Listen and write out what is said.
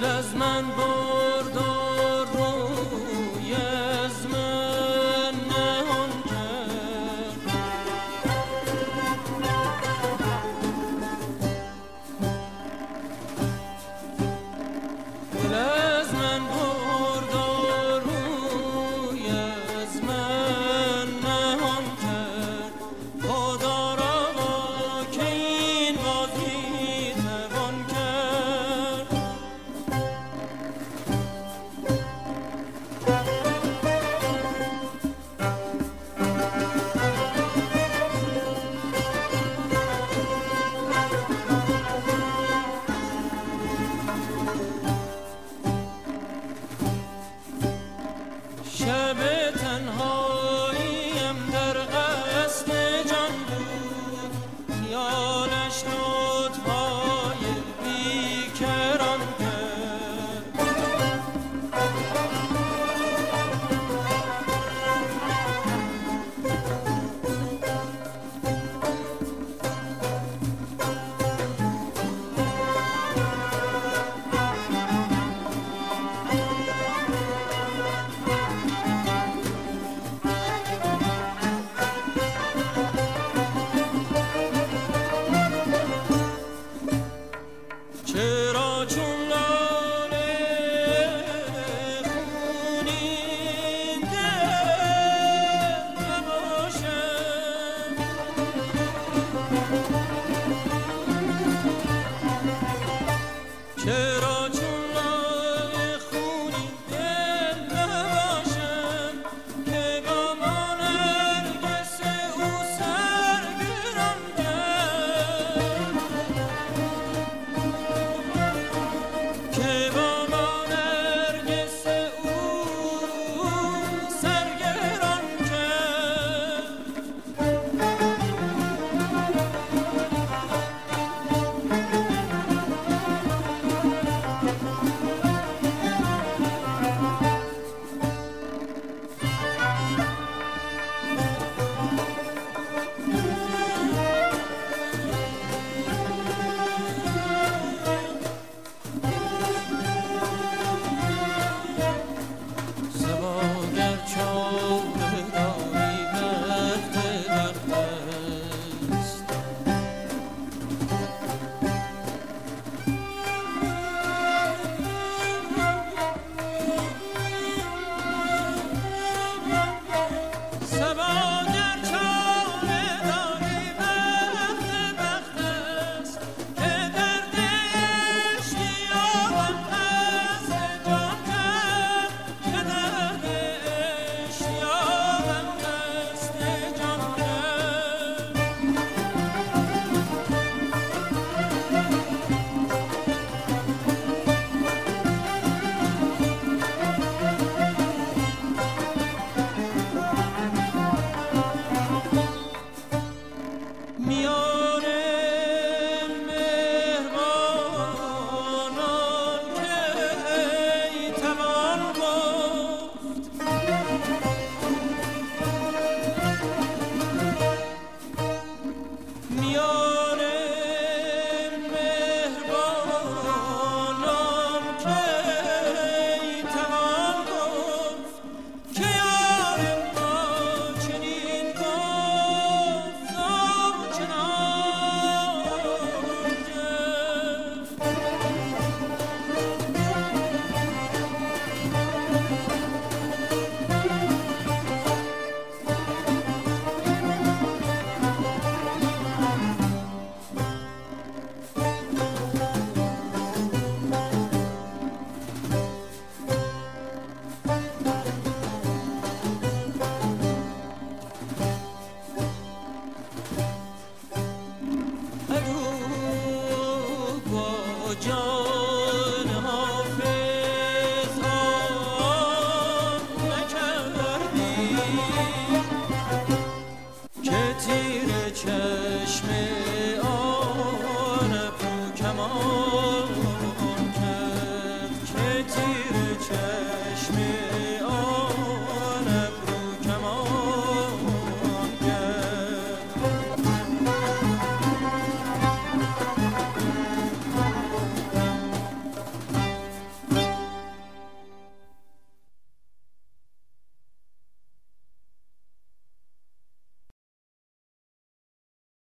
Rözmen vurdu To.